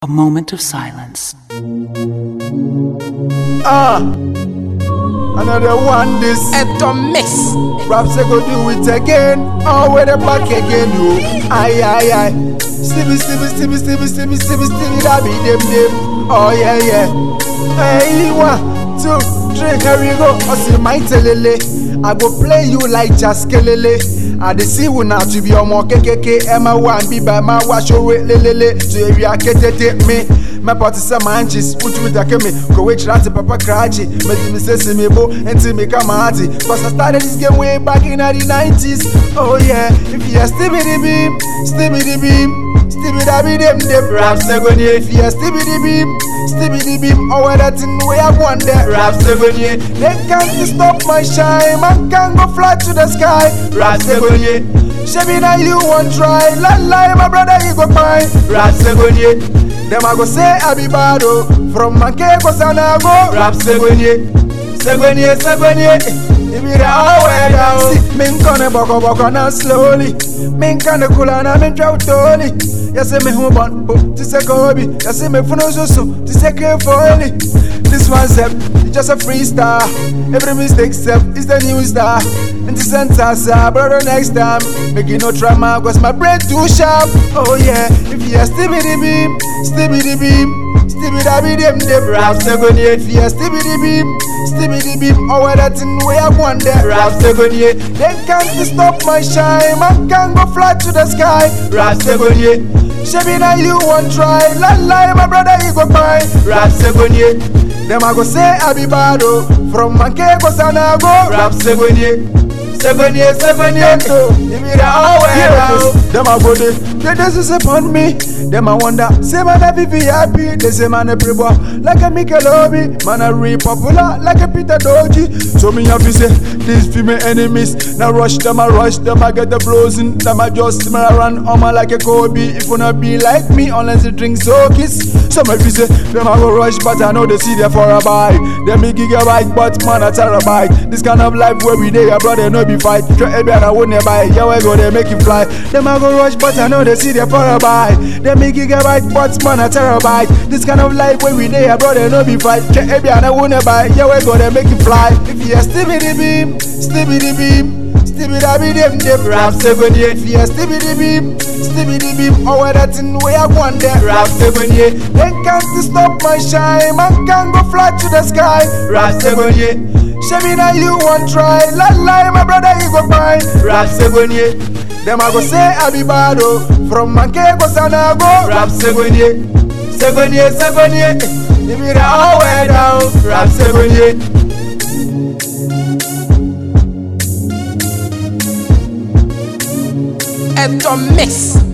A moment of silence. Ah, another one this. Eto mix. Raps they go do it again. Oh, we're back again, yo. Aye, aye, aye. Stevie, Stevie, Stevie, Stevie, Stevie, Stevie, Stevie, that be them, them. Oh, yeah, yeah. Hey, one, two, three, here we go. I see my telele. I go play you like Jaskelele. I dey see now to be ọmọ kékèké ẹ máa wà níbí bá ẹ máa wá ṣòro lélẹ́lẹ́ tó èrè akétété mi. mẹ́pọ̀ ti sẹ́ máa ń jì mi dàkẹ́ mi kòwé kyerá ti papa krakye mẹ́tì mi sẹ́sì mi bó ẹ̀ntì mi ká máa ti. Cause I started this game way back in the 90s. Oh yeah, if you are di beam, stibi di beam, stibi da bi dem dem. Rap segoni, if you are di beam, stibi di beam. Oh, where that thing way I want there. Rap segoni, they can't stop my shine. Man can go fly to the sky. Rap segoni. Shebi na you want try. La la, my brother you go find. Rap segoni. Them I go say I be bad oh. From Manke go Sanago. Rap segoni. Segoni, segoni. If you all way down. See, me gonna boko boko now slowly. Me gonna cool and I'm in drought. You see me home on, but this a. You see me funo so so, this a carefully. This one step, it's just a freestyle. Every mistake step is the new star. And this sentence, uh, brother, next time. You no trauma, cause my brain too sharp. Oh yeah, if you are the beam, the beam. Da bi dem dem rap segoni if you stibi di beam Stibi di beam oh that thing way I want there rap segoni They can't stop my shine man can go fly to the sky? Rap segoni Shebi na you want try. La la my brother you go find rap segoni Them I go say I be bad oh. From Manke go Sanago rap segoni Segoni, segoni, if you all way down. Them a go they say upon me. Them a wonder, say man a VIP. They say man a play like a Mikel Obi. Man a real popular like a Peter Doji. So me have to say, these female enemies. Now rush them, I rush them, I get the blows in. Them I just me run on my like a Kobe. If not be like me, unless you drink so kiss. Some of you say, them I go rush, but I know they see there for a buy. Them me gigabyte, but man a terabyte. This kind of life where we dey, brother no be fight. Try every other one nearby, yeah we go they make you fly. Them I go rush, but I know they see there for a buy. Them me gigabyte, but man a terabyte. This kind of life where we dey, brother no be fight. Try every other one nearby, yeah we go they make you fly. If you sticky the beam, sticky the beam. Stibi da bi dem dem rap segoni if you stibi di beam, stibi di beam. Oh, that thing way I want there rap segoni. They can't stop my shine, man can go fly to the sky rap segoni. Shebi na you want try, la la my brother you go find rap segoni. Them I go say I be bad oh, from Manke go Sanago rap segoni. Segoni, segoni, if you all way down rap segoni. Eto mix.